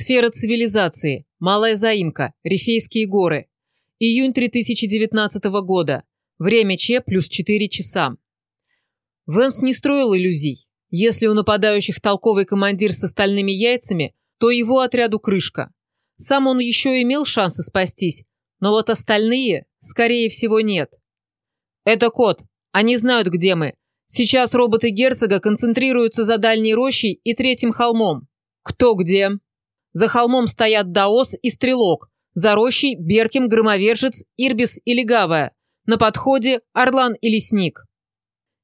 Сфера цивилизации. Малая заимка. Рифейские горы. Июнь 2019 года. Время Ч плюс 4 часа. Венс не строил иллюзий. Если у нападающих толковый командир с остальными яйцами, то его отряду крышка. Сам он еще имел шансы спастись, но вот остальные, скорее всего, нет. «Это кот. Они знают, где мы. Сейчас роботы герцога концентрируются за дальней рощей и третьим холмом. Кто где?» За холмом стоят Даос и Стрелок. За рощей Берким, Громовержец, Ирбис и Легавая. На подходе Орлан и Лесник.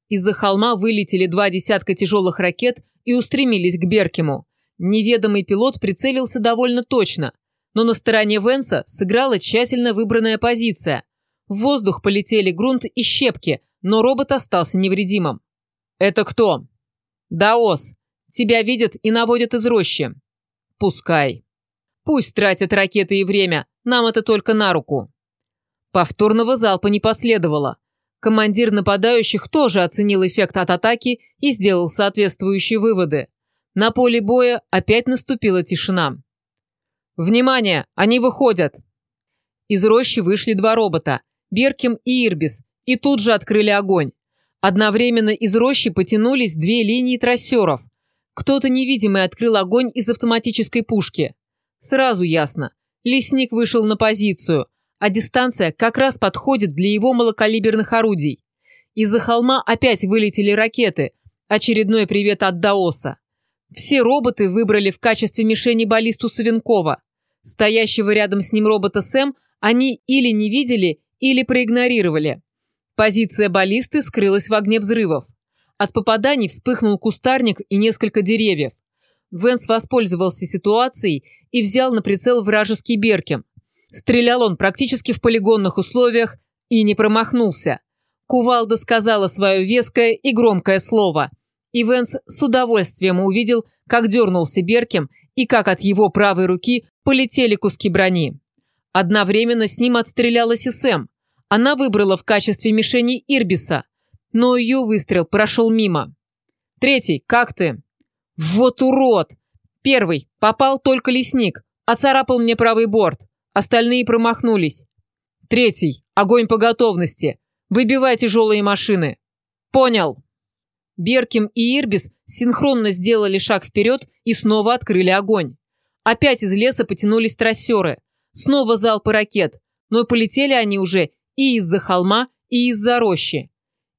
Из-за холма вылетели два десятка тяжелых ракет и устремились к Беркиму. Неведомый пилот прицелился довольно точно – но на стороне Венса сыграла тщательно выбранная позиция. В воздух полетели грунт и щепки, но робот остался невредимым. «Это кто?» «Даос. Тебя видят и наводят из рощи». «Пускай». «Пусть тратят ракеты и время, нам это только на руку». Повторного залпа не последовало. Командир нападающих тоже оценил эффект от атаки и сделал соответствующие выводы. На поле боя опять наступила тишина. «Внимание! Они выходят!» Из рощи вышли два робота – Берким и Ирбис, и тут же открыли огонь. Одновременно из рощи потянулись две линии трассеров. Кто-то невидимый открыл огонь из автоматической пушки. Сразу ясно. Лесник вышел на позицию, а дистанция как раз подходит для его малокалиберных орудий. Из-за холма опять вылетели ракеты. Очередной привет от Даоса. Все роботы выбрали в качестве мишени баллисту Савенкова. Стоящего рядом с ним робота Сэм они или не видели, или проигнорировали. Позиция баллисты скрылась в огне взрывов. От попаданий вспыхнул кустарник и несколько деревьев. Венс воспользовался ситуацией и взял на прицел вражеский Беркем. Стрелял он практически в полигонных условиях и не промахнулся. Кувалда сказала свое веское и громкое слово. И Венс с удовольствием увидел, как дернулся Беркем и как от его правой руки полетели куски брони. Одновременно с ним отстрелялась и Сэм. Она выбрала в качестве мишени Ирбиса, но ее выстрел прошел мимо. Третий, как ты? Вот урод! Первый, попал только лесник, оцарапал мне правый борт. Остальные промахнулись. Третий, огонь по готовности. Выбивай тяжелые машины. Понял. Берким и Ирбис синхронно сделали шаг вперед и снова открыли огонь. Опять из леса потянулись трассеры. Снова залпы ракет, но полетели они уже и из-за холма, и из-за рощи.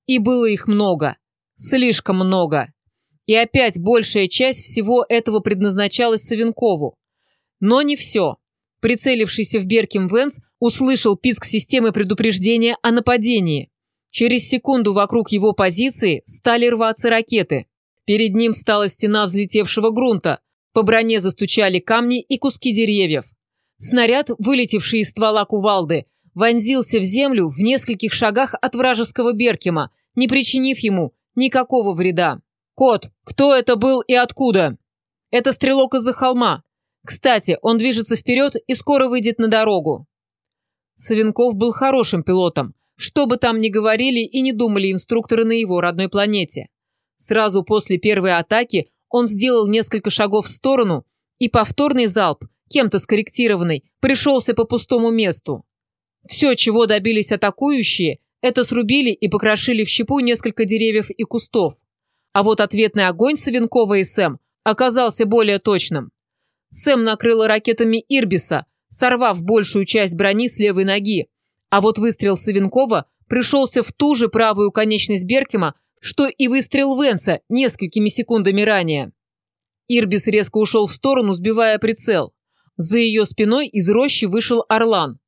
И было их много. Слишком много. И опять большая часть всего этого предназначалась Савенкову. Но не все. Прицелившийся в Берким Венс услышал писк системы предупреждения о нападении. Через секунду вокруг его позиции стали рваться ракеты. Перед ним стала стена взлетевшего грунта. По броне застучали камни и куски деревьев. Снаряд, вылетевший из ствола кувалды, вонзился в землю в нескольких шагах от вражеского Беркема, не причинив ему никакого вреда. «Кот, кто это был и откуда?» «Это стрелок из-за холма. Кстати, он движется вперед и скоро выйдет на дорогу». Савенков был хорошим пилотом, что бы там ни говорили и не думали инструкторы на его родной планете. Сразу после первой атаки он сделал несколько шагов в сторону, и повторный залп, кем-то скорректированный, пришелся по пустому месту. Все, чего добились атакующие, это срубили и покрошили в щепу несколько деревьев и кустов. А вот ответный огонь Савенкова и Сэм оказался более точным. Сэм накрыла ракетами Ирбиса, сорвав большую часть брони с левой ноги, а вот выстрел Савенкова пришелся в ту же правую конечность Беркема, что и выстрел Венса несколькими секундами ранее. Ирбис резко ушел в сторону, сбивая прицел. За ее спиной из рощи вышел Орлан.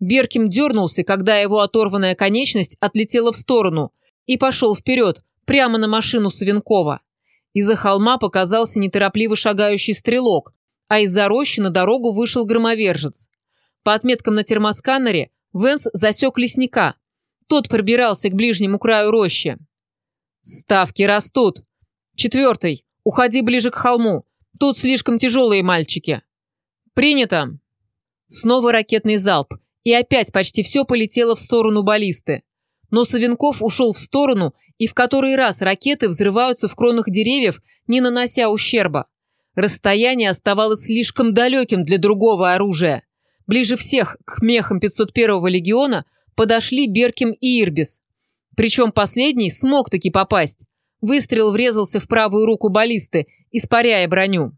Берким дернулся, когда его оторванная конечность отлетела в сторону и пошел вперед, прямо на машину Савенкова. Из-за холма показался неторопливо шагающий стрелок, а из-за рощи на дорогу вышел громовержец. По отметкам на термосканере Венс засек лесника. Тот пробирался к ближнему краю рощи. «Ставки растут. Четвертый. Уходи ближе к холму. Тут слишком тяжелые мальчики». «Принято!» Снова ракетный залп, и опять почти все полетело в сторону баллисты. Но Савенков ушел в сторону, и в который раз ракеты взрываются в кронах деревьев, не нанося ущерба. Расстояние оставалось слишком далеким для другого оружия. Ближе всех к мехам 501-го легиона подошли Берким и Ирбис. Причем последний смог таки попасть. Выстрел врезался в правую руку баллисты, испаряя броню.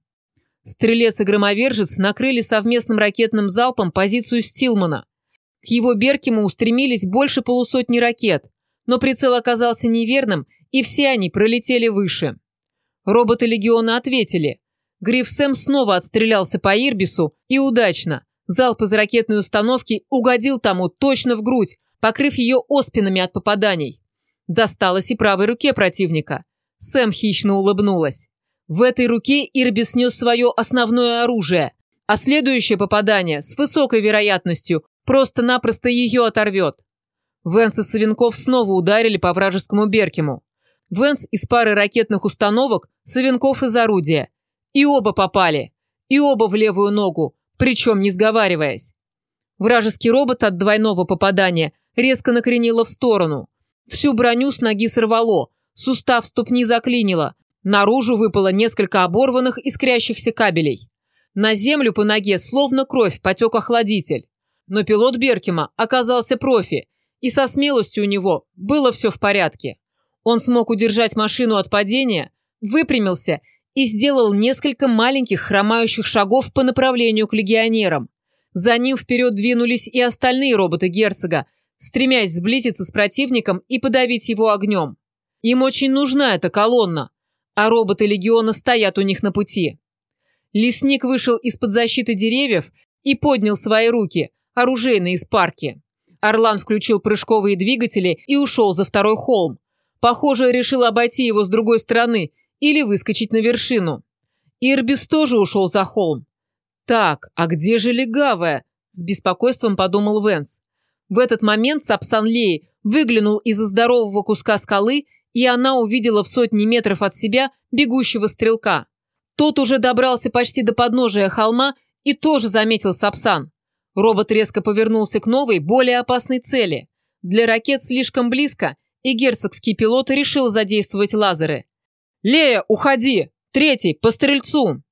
Стрелец и громовержец накрыли совместным ракетным залпом позицию Стилмана. К его Беркиму устремились больше полусотни ракет, но прицел оказался неверным, и все они пролетели выше. Роботы Легиона ответили. Гриф Сэм снова отстрелялся по Ирбису, и удачно. Залп из ракетной установки угодил тому точно в грудь, покрыв ее оспинами от попаданий. Досталось и правой руке противника. Сэм хищно улыбнулась. В этой руке Ирби снес свое основное оружие, а следующее попадание с высокой вероятностью просто-напросто ее оторвет. Венс и Савенков снова ударили по вражескому Беркему. Венс из пары ракетных установок, Савенков из орудия. И оба попали. И оба в левую ногу, причем не сговариваясь. Вражеский робот от двойного попадания резко накренило в сторону. Всю броню с ноги сорвало, сустав ступни заклинило, Наружу выпало несколько оборванных искрящихся кабелей. На землю по ноге словно кровь потек охладитель. Но пилот Беркима оказался профи, и со смелостью у него было все в порядке. Он смог удержать машину от падения, выпрямился и сделал несколько маленьких хромающих шагов по направлению к легионерам. За ним вперед двинулись и остальные роботы герцога, стремясь сблизиться с противником и подавить его огнем. Им очень нужна эта колонна, а роботы легиона стоят у них на пути. Лесник вышел из-под защиты деревьев и поднял свои руки, оружейные из парки. Орлан включил прыжковые двигатели и ушел за второй холм. Похоже, решил обойти его с другой стороны или выскочить на вершину. Ирбис тоже ушел за холм. «Так, а где же легавая?» – с беспокойством подумал Венс. В этот момент Сапсан Лей выглянул из-за здорового куска скалы и она увидела в сотни метров от себя бегущего стрелка. Тот уже добрался почти до подножия холма и тоже заметил Сапсан. Робот резко повернулся к новой, более опасной цели. Для ракет слишком близко, и герцогский пилот решил задействовать лазеры. «Лея, уходи! Третий, по стрельцу!»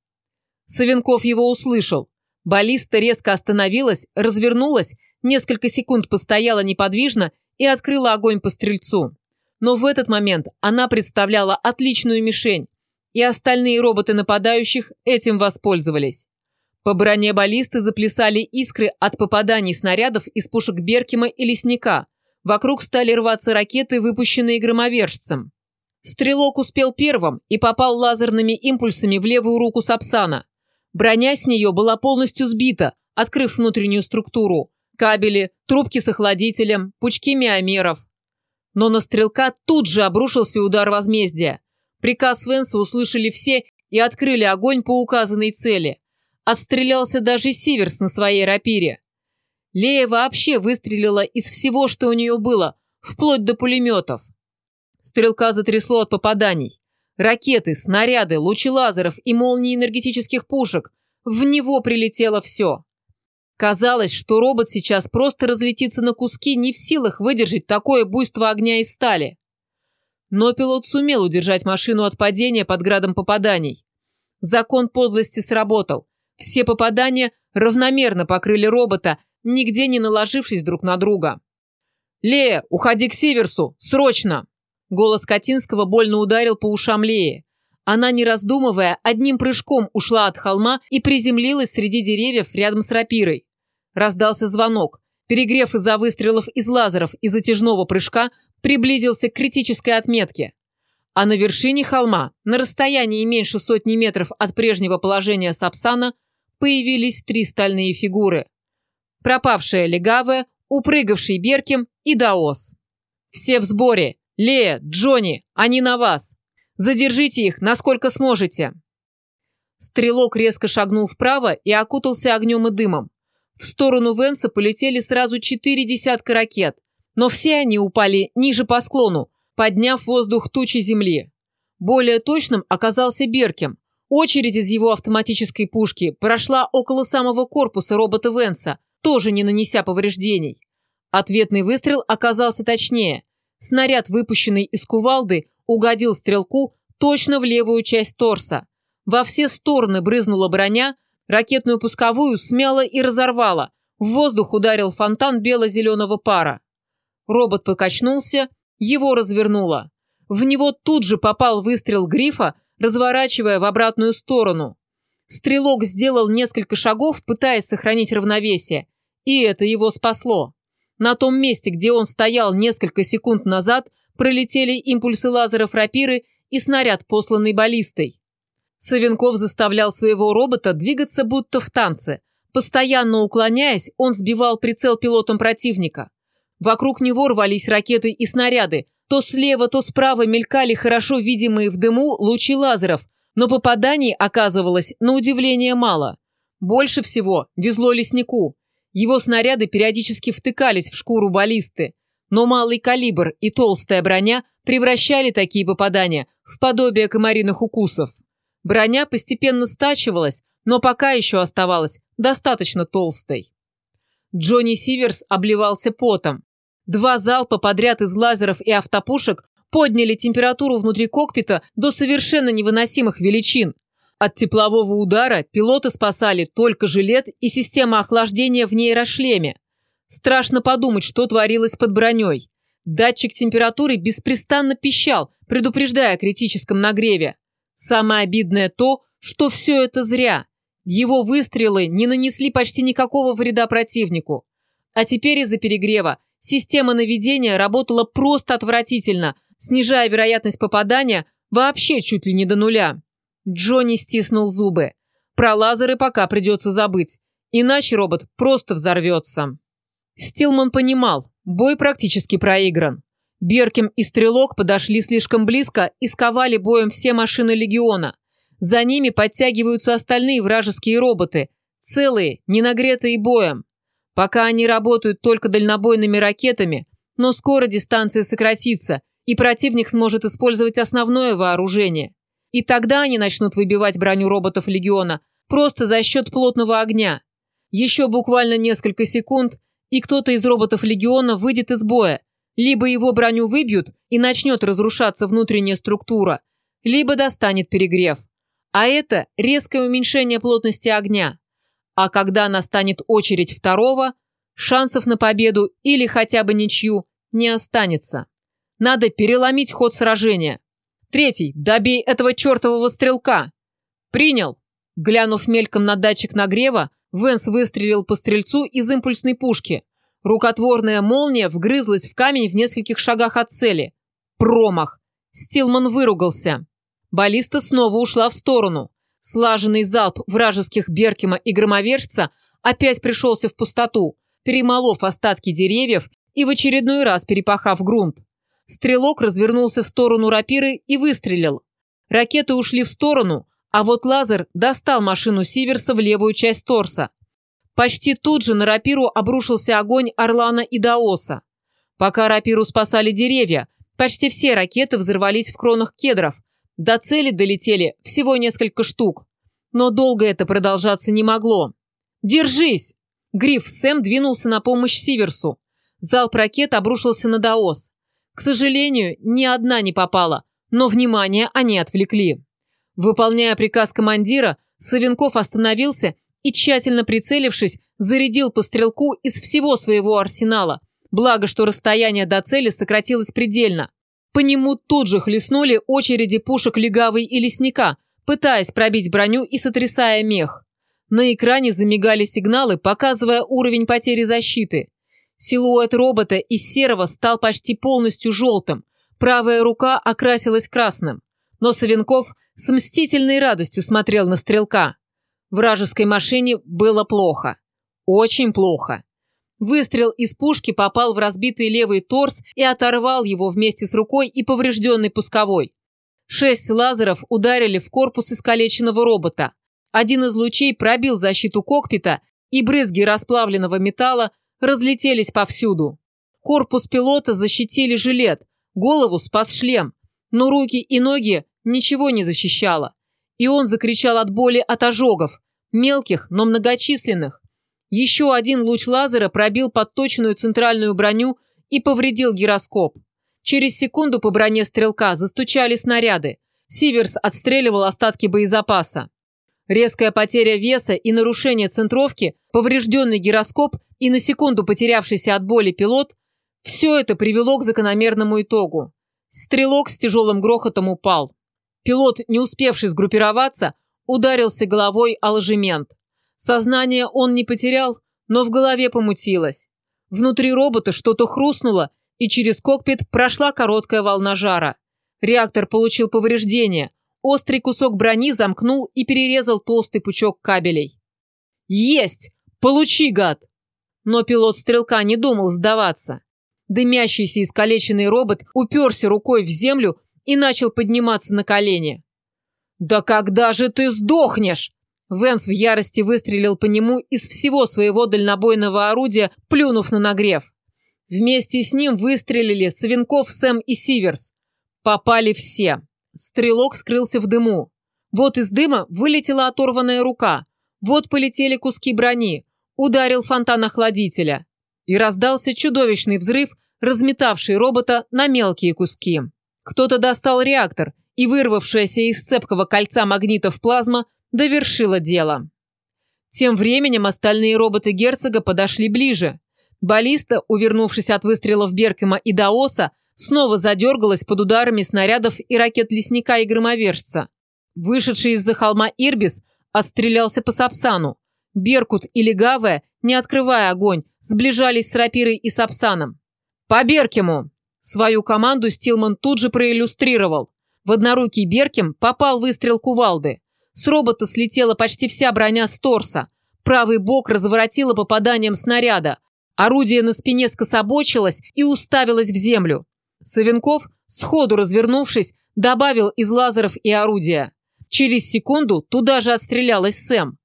Савенков его услышал. Баллиста резко остановилась, развернулась, несколько секунд постояла неподвижно и открыла огонь по стрельцу. Но в этот момент она представляла отличную мишень, и остальные роботы нападающих этим воспользовались. По броне баллисты заплясали искры от попаданий снарядов из пушек Беркима и Лесника. Вокруг стали рваться ракеты, выпущенные громовержцем. Стрелок успел первым и попал лазерными импульсами в левую руку Сапсана. Броня с нее была полностью сбита, открыв внутреннюю структуру. Кабели, трубки с охладителем, пучки миомеров. Но на стрелка тут же обрушился удар возмездия. Приказ Венса услышали все и открыли огонь по указанной цели. Отстрелялся даже Сиверс на своей рапире. Лея вообще выстрелила из всего, что у нее было, вплоть до пулеметов. Стрелка затрясло от попаданий. Ракеты, снаряды, лучи лазеров и молнии энергетических пушек. В него прилетело все. Казалось, что робот сейчас просто разлетится на куски, не в силах выдержать такое буйство огня и стали. Но пилот сумел удержать машину от падения под градом попаданий. Закон подлости сработал. Все попадания равномерно покрыли робота, нигде не наложившись друг на друга. «Лея, уходи к Сиверсу! Срочно!» Голос Катинского больно ударил по ушам Леи. Она, не раздумывая, одним прыжком ушла от холма и приземлилась среди деревьев рядом с рапирой. Раздался звонок. Перегрев из-за выстрелов из лазеров и затяжного прыжка приблизился к критической отметке. А на вершине холма, на расстоянии меньше сотни метров от прежнего положения Сапсана, появились три стальные фигуры. Пропавшая легавая, упрыгавший Беркем и Даос. «Все в сборе! Лея, Джонни, они на вас! Задержите их, насколько сможете!» Стрелок резко шагнул вправо и окутался огнем и дымом. В сторону Венса полетели сразу четыре десятка ракет, но все они упали ниже по склону, подняв воздух тучи земли. Более точным оказался Беркем. Очередь из его автоматической пушки прошла около самого корпуса робота Венса, тоже не нанеся повреждений. Ответный выстрел оказался точнее. Снаряд, выпущенный из кувалды, угодил стрелку точно в левую часть торса. Во все стороны брызнула броня, ракетную пусковую смяла и разорвала. В воздух ударил фонтан бело-зеленого пара. Робот покачнулся, его развернуло. В него тут же попал выстрел грифа, разворачивая в обратную сторону. Стрелок сделал несколько шагов, пытаясь сохранить равновесие, и это его спасло. На том месте, где он стоял несколько секунд назад, пролетели импульсы лазеров рапиры и снаряд, посланный баллистой. Савенков заставлял своего робота двигаться будто в танце. Постоянно уклоняясь, он сбивал прицел пилотом противника. Вокруг него рвались ракеты и снаряды. То слева, то справа мелькали хорошо видимые в дыму лучи лазеров, но попаданий оказывалось на удивление мало. Больше всего везло леснику. Его снаряды периодически втыкались в шкуру баллисты, но малый калибр и толстая броня превращали такие попадания в подобие комариных укусов. Броня постепенно стачивалась, но пока еще оставалась достаточно толстой. Джонни Сиверс обливался потом. Два залпа подряд из лазеров и автопушек подняли температуру внутри кокпита до совершенно невыносимых величин. От теплового удара пилоты спасали только жилет и система охлаждения в нейрошлеме. Страшно подумать, что творилось под броней. Датчик температуры беспрестанно пищал, предупреждая о критическом нагреве. Самое обидное то, что все это зря. Его выстрелы не нанесли почти никакого вреда противнику. А теперь из-за перегрева система наведения работала просто отвратительно, снижая вероятность попадания вообще чуть ли не до нуля. Джонни стиснул зубы. Про лазеры пока придется забыть, иначе робот просто взорвется. Стилман понимал, бой практически проигран. Беркем и Стрелок подошли слишком близко и сковали боем все машины Легиона. За ними подтягиваются остальные вражеские роботы, целые, не нагретые боем. Пока они работают только дальнобойными ракетами, но скоро дистанция сократится, и противник сможет использовать основное вооружение. И тогда они начнут выбивать броню роботов Легиона просто за счет плотного огня. Еще буквально несколько секунд, и кто-то из роботов Легиона выйдет из боя. Либо его броню выбьют и начнет разрушаться внутренняя структура, либо достанет перегрев. А это резкое уменьшение плотности огня. А когда настанет очередь второго, шансов на победу или хотя бы ничью не останется. Надо переломить ход сражения. Третий, добей этого чертового стрелка. Принял. Глянув мельком на датчик нагрева, Венс выстрелил по стрельцу из импульсной пушки. Рукотворная молния вгрызлась в камень в нескольких шагах от цели. Промах. Стилман выругался. Баллиста снова ушла в сторону. Слаженный залп вражеских Беркема и Громовержца опять пришелся в пустоту, перемолов остатки деревьев и в очередной раз перепахав грунт. Стрелок развернулся в сторону рапиры и выстрелил. Ракеты ушли в сторону, а вот лазер достал машину Сиверса в левую часть торса. Почти тут же на рапиру обрушился огонь Орлана и Даоса. Пока рапиру спасали деревья, почти все ракеты взорвались в кронах кедров. До цели долетели всего несколько штук. Но долго это продолжаться не могло. «Держись!» Гриф Сэм двинулся на помощь Сиверсу. Залп ракет обрушился на Даос. К сожалению, ни одна не попала, но внимание они отвлекли. Выполняя приказ командира, Савенков остановился и, тщательно прицелившись, зарядил по стрелку из всего своего арсенала. Благо, что расстояние до цели сократилось предельно. По нему тут же хлестнули очереди пушек легавой и лесника, пытаясь пробить броню и сотрясая мех. На экране замигали сигналы, показывая уровень потери защиты. Силуэт робота из серого стал почти полностью желтым, правая рука окрасилась красным. Но Савенков с мстительной радостью смотрел на стрелка. Вражеской машине было плохо. Очень плохо. Выстрел из пушки попал в разбитый левый торс и оторвал его вместе с рукой и поврежденной пусковой. Шесть лазеров ударили в корпус искалеченного робота. Один из лучей пробил защиту кокпита, и брызги расплавленного металла разлетелись повсюду. Корпус пилота защитили жилет, голову спас шлем, но руки и ноги ничего не защищало. И он закричал от боли от ожогов, мелких, но многочисленных. Еще один луч лазера пробил подточенную центральную броню и повредил гироскоп. Через секунду по броне стрелка застучали снаряды. Сиверс отстреливал остатки боезапаса. Резкая потеря веса и нарушение центровки, поврежденный гироскоп и на секунду потерявшийся от боли пилот – все это привело к закономерному итогу. Стрелок с тяжелым грохотом упал. Пилот, не успевший сгруппироваться, ударился головой о ложемент. Сознание он не потерял, но в голове помутилось. Внутри робота что-то хрустнуло, и через кокпит прошла короткая волна жара. Реактор получил повреждение. Острый кусок брони замкнул и перерезал толстый пучок кабелей. «Есть! Получи, гад!» Но пилот стрелка не думал сдаваться. Дымящийся искалеченный робот уперся рукой в землю и начал подниматься на колени. «Да когда же ты сдохнешь?» Венс в ярости выстрелил по нему из всего своего дальнобойного орудия, плюнув на нагрев. Вместе с ним выстрелили Савенков, Сэм и Сиверс. Попали все. Стрелок скрылся в дыму. Вот из дыма вылетела оторванная рука. Вот полетели куски брони. Ударил фонтан охладителя. И раздался чудовищный взрыв, разметавший робота на мелкие куски. Кто-то достал реактор, и вырвавшаяся из цепкого кольца магнитов плазма довершила дело. Тем временем остальные роботы герцога подошли ближе. Баллиста, увернувшись от выстрелов Беркема и Даоса, снова задергалась под ударами снарядов и ракет лесника и громовержца. Вышедший из-за холма Ирбис отстрелялся по Сапсану. Беркут и Легавая, не открывая огонь, сближались с Рапирой и Сапсаном. «По Беркему!» Свою команду Стилман тут же проиллюстрировал. В однорукий Беркем попал выстрел кувалды. С робота слетела почти вся броня с торса. Правый бок разворотило попаданием снаряда. Орудие на спине скособочилось и уставилось в землю. Савенков, сходу развернувшись, добавил из лазеров и орудия. Через секунду туда же отстрелялась Сэм.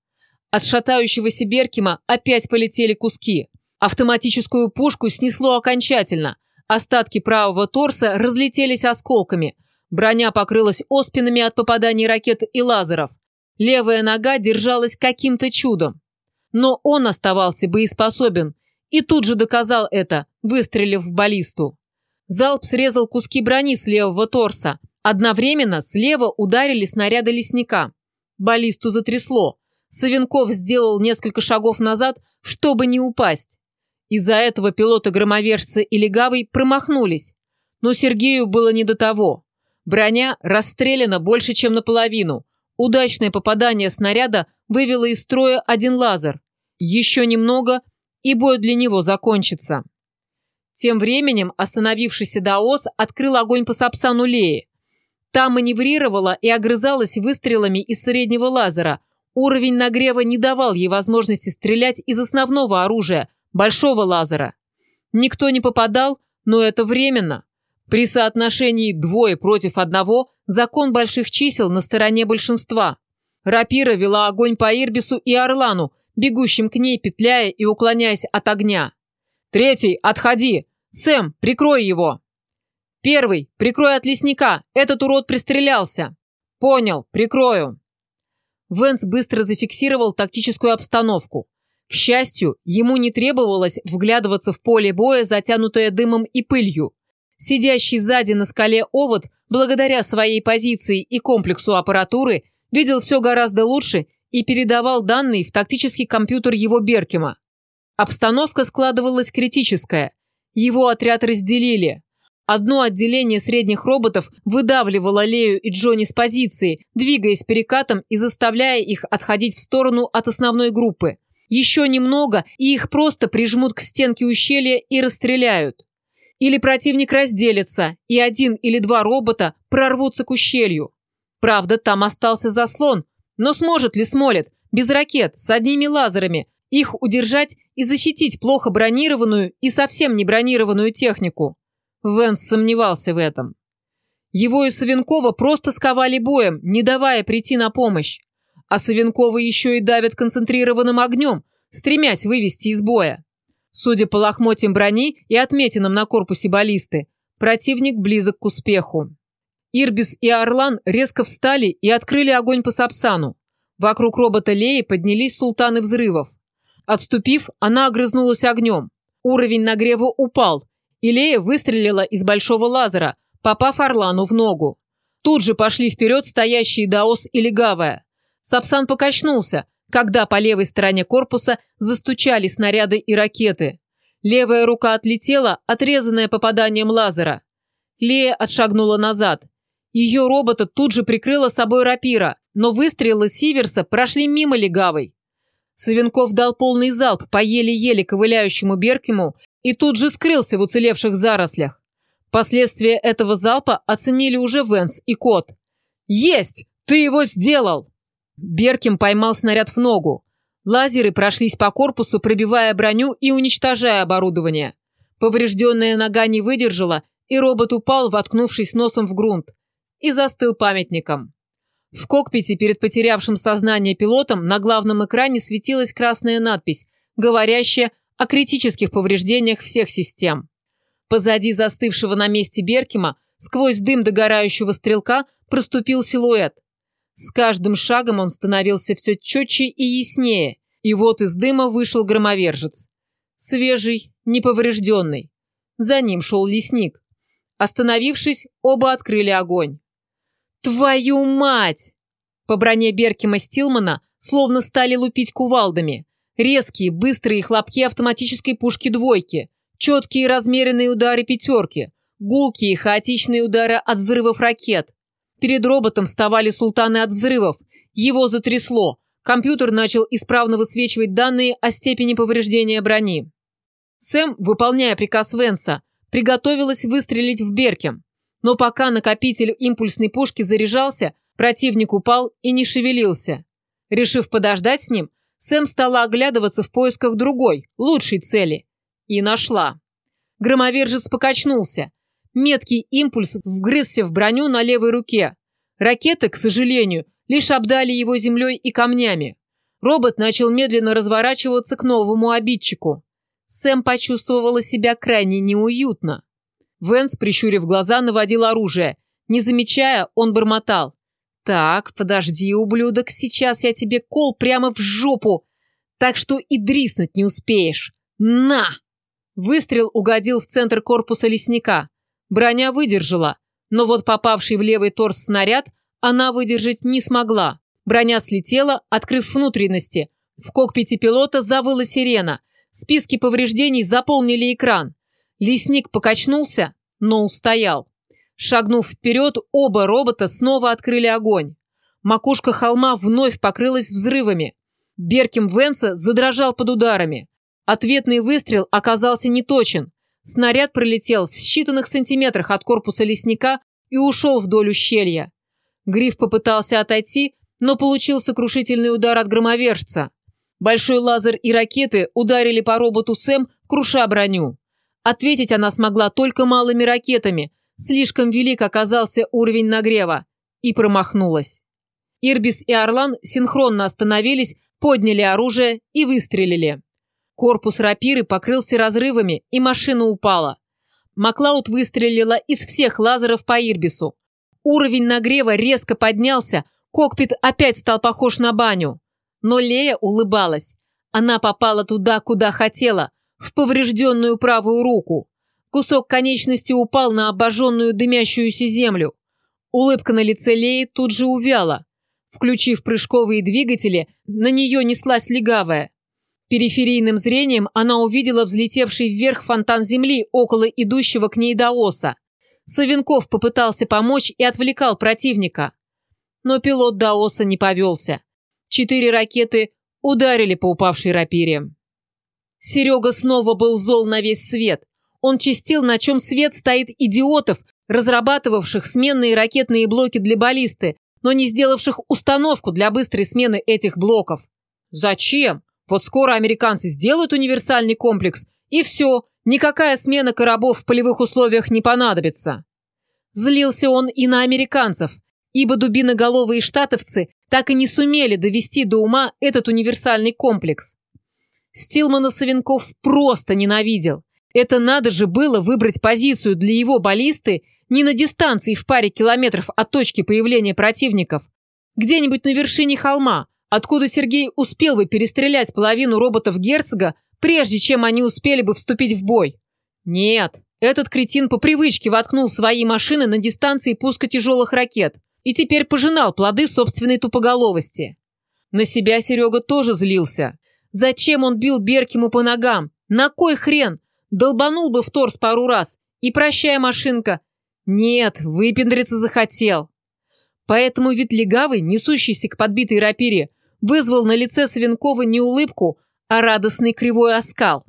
От шатающегося Беркима опять полетели куски. Автоматическую пушку снесло окончательно. Остатки правого торса разлетелись осколками. Броня покрылась оспинами от попаданий ракет и лазеров. Левая нога держалась каким-то чудом. Но он оставался боеспособен и тут же доказал это, выстрелив в баллисту. Залп срезал куски брони с левого торса. Одновременно слева ударили снаряды лесника. Баллисту затрясло. Савенков сделал несколько шагов назад, чтобы не упасть. Из-за этого пилоты громовержца и легавый промахнулись. Но Сергею было не до того. Броня расстреляна больше, чем наполовину. Удачное попадание снаряда вывело из строя один лазер. Еще немного – и бой для него закончится. Тем временем остановившийся Даос открыл огонь по Сапсану Леи. Та маневрировала и огрызалась выстрелами из среднего лазера. Уровень нагрева не давал ей возможности стрелять из основного оружия – большого лазера. Никто не попадал, но это временно. При соотношении двое против одного закон больших чисел на стороне большинства. Рапира вела огонь по Ирбису и Орлану – бегущим к ней, петляя и уклоняясь от огня. «Третий, отходи! Сэм, прикрой его!» «Первый, прикрой от лесника! Этот урод пристрелялся!» «Понял, прикрою!» Венс быстро зафиксировал тактическую обстановку. К счастью, ему не требовалось вглядываться в поле боя, затянутое дымом и пылью. Сидящий сзади на скале овод, благодаря своей позиции и комплексу аппаратуры, видел все гораздо лучше и передавал данные в тактический компьютер его Беркема. Обстановка складывалась критическая. Его отряд разделили. Одно отделение средних роботов выдавливало Лею и Джонни с позиции, двигаясь перекатом и заставляя их отходить в сторону от основной группы. Еще немного, и их просто прижмут к стенке ущелья и расстреляют. Или противник разделится, и один или два робота прорвутся к ущелью. Правда, там остался заслон, но сможет ли Смолет, без ракет, с одними лазерами, их удержать и защитить плохо бронированную и совсем не бронированную технику? Венс сомневался в этом. Его и Савенкова просто сковали боем, не давая прийти на помощь. А Савенкова еще и давят концентрированным огнем, стремясь вывести из боя. Судя по лохмотьям брони и отметинам на корпусе баллисты, противник близок к успеху. Ирбис и Орлан резко встали и открыли огонь по Сапсану. Вокруг робота Леи поднялись султаны взрывов. Отступив, она огрызнулась огнем. Уровень нагрева упал, и Лея выстрелила из большого лазера, попав Орлану в ногу. Тут же пошли вперед стоящие Даос и Легавая. Сапсан покачнулся, когда по левой стороне корпуса застучали снаряды и ракеты. Левая рука отлетела, отрезанная попаданием лазера. Лея отшагнула назад. Ее робота тут же прикрыла собой рапира, но выстрелы Сиверса прошли мимо легавой. Савенков дал полный залп по еле-еле ковыляющему Беркему и тут же скрылся в уцелевших зарослях. Последствия этого залпа оценили уже Венс и Кот. «Есть! Ты его сделал!» Берким поймал снаряд в ногу. Лазеры прошлись по корпусу, пробивая броню и уничтожая оборудование. Поврежденная нога не выдержала, и робот упал, воткнувшись носом в грунт, и застыл памятником. В кокпите перед потерявшим сознание пилотом на главном экране светилась красная надпись, говорящая о критических повреждениях всех систем. Позади застывшего на месте Беркима сквозь дым догорающего стрелка проступил силуэт. С каждым шагом он становился все четче и яснее, и вот из дыма вышел громовержец. Свежий, неповрежденный. За ним шел лесник. Остановившись, оба открыли огонь. «Твою мать!» По броне Беркима Стилмана словно стали лупить кувалдами. Резкие, быстрые хлопки автоматической пушки двойки, четкие размеренные удары пятерки, гулкие, хаотичные удары от взрывов ракет, Перед роботом вставали султаны от взрывов. Его затрясло. Компьютер начал исправно высвечивать данные о степени повреждения брони. Сэм, выполняя приказ Венса, приготовилась выстрелить в Беркем. Но пока накопитель импульсной пушки заряжался, противник упал и не шевелился. Решив подождать с ним, Сэм стала оглядываться в поисках другой, лучшей цели. И нашла. Громовержец покачнулся. Меткий импульс вгрызся в броню на левой руке. Ракеты, к сожалению, лишь обдали его землей и камнями. Робот начал медленно разворачиваться к новому обидчику. Сэм почувствовала себя крайне неуютно. Венс, прищурив глаза, наводил оружие. Не замечая, он бормотал. «Так, подожди, ублюдок, сейчас я тебе кол прямо в жопу, так что и дриснуть не успеешь. На!» Выстрел угодил в центр корпуса лесника. Броня выдержала, но вот попавший в левый торс снаряд она выдержать не смогла. Броня слетела, открыв внутренности. В кокпите пилота завыла сирена. Списки повреждений заполнили экран. Лесник покачнулся, но устоял. Шагнув вперед, оба робота снова открыли огонь. Макушка холма вновь покрылась взрывами. Берким Венса задрожал под ударами. Ответный выстрел оказался неточен. Снаряд пролетел в считанных сантиметрах от корпуса лесника и ушел вдоль ущелья. Гриф попытался отойти, но получил сокрушительный удар от громовержца. Большой лазер и ракеты ударили по роботу Сэм, круша броню. Ответить она смогла только малыми ракетами, слишком велик оказался уровень нагрева, и промахнулась. Ирбис и Орлан синхронно остановились, подняли оружие и выстрелили. Корпус рапиры покрылся разрывами, и машина упала. Маклауд выстрелила из всех лазеров по Ирбису. Уровень нагрева резко поднялся, кокпит опять стал похож на баню. Но Лея улыбалась. Она попала туда, куда хотела, в поврежденную правую руку. Кусок конечности упал на обожженную дымящуюся землю. Улыбка на лице Леи тут же увяла. Включив прыжковые двигатели, на нее неслась легавая. Периферийным зрением она увидела взлетевший вверх фонтан земли около идущего к ней Даоса. Савенков попытался помочь и отвлекал противника. Но пилот Даоса не повелся. Четыре ракеты ударили по упавшей рапире. Серега снова был зол на весь свет. Он чистил, на чем свет стоит идиотов, разрабатывавших сменные ракетные блоки для баллисты, но не сделавших установку для быстрой смены этих блоков. Зачем? Вот скоро американцы сделают универсальный комплекс, и все, никакая смена коробов в полевых условиях не понадобится. Злился он и на американцев, ибо дубиноголовые штатовцы так и не сумели довести до ума этот универсальный комплекс. Стилмана Савенков просто ненавидел. Это надо же было выбрать позицию для его баллисты не на дистанции в паре километров от точки появления противников, где-нибудь на вершине холма, откуда Сергей успел бы перестрелять половину роботов герцога, прежде чем они успели бы вступить в бой. Нет, Этот кретин по привычке воткнул свои машины на дистанции пуска тяжелых ракет и теперь пожинал плоды собственной тупоголовости. На себя Серега тоже злился. Зачем он бил Беркиму по ногам? На кой хрен? Долбанул бы в торс пару раз. И прощай, машинка. Нет, выпендриться захотел. Поэтому вид легавый, несущийся к подбитой рапире, вызвал на лице Свинкова не улыбку, а радостный кривой оскал.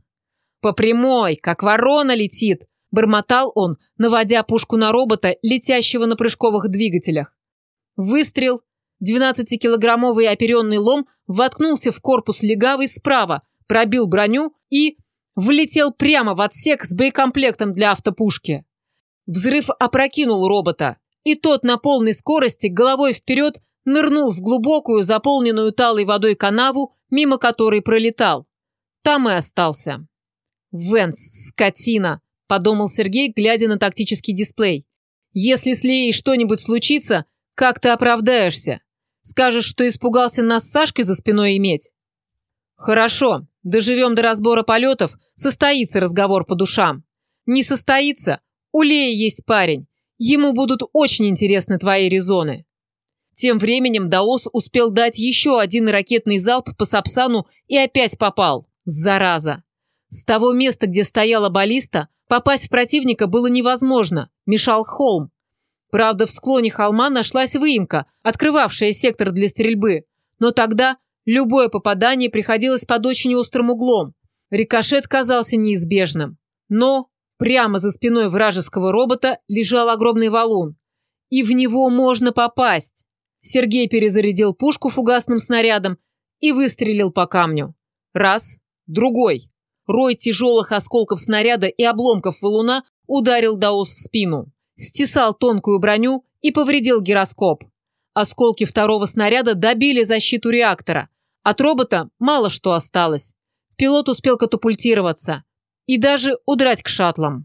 «По прямой, как ворона летит!» – бормотал он, наводя пушку на робота, летящего на прыжковых двигателях. Выстрел. 12-килограммовый оперенный лом воткнулся в корпус легавый справа, пробил броню и влетел прямо в отсек с боекомплектом для автопушки. Взрыв опрокинул робота, и тот на полной скорости головой вперед нырнул в глубокую, заполненную талой водой канаву, мимо которой пролетал. Там и остался. «Венс, скотина!» – подумал Сергей, глядя на тактический дисплей. «Если с Леей что-нибудь случится, как ты оправдаешься? Скажешь, что испугался нас с Сашкой за спиной иметь?» «Хорошо, доживем до разбора полетов, состоится разговор по душам. Не состоится, у Леи есть парень, ему будут очень интересны твои резоны». Тем временем Даос успел дать еще один ракетный залп по Сапсану и опять попал. Зараза! С того места, где стояла баллиста, попасть в противника было невозможно, мешал холм. Правда, в склоне холма нашлась выемка, открывавшая сектор для стрельбы, но тогда любое попадание приходилось под очень острым углом. Рикошет казался неизбежным. Но прямо за спиной вражеского робота лежал огромный валун. И в него можно попасть. Сергей перезарядил пушку фугасным снарядом и выстрелил по камню. Раз, другой. Рой тяжелых осколков снаряда и обломков валуна ударил Даос в спину стесал тонкую броню и повредил гироскоп. Осколки второго снаряда добили защиту реактора. От робота мало что осталось. Пилот успел катапультироваться и даже удрать к шаттлам.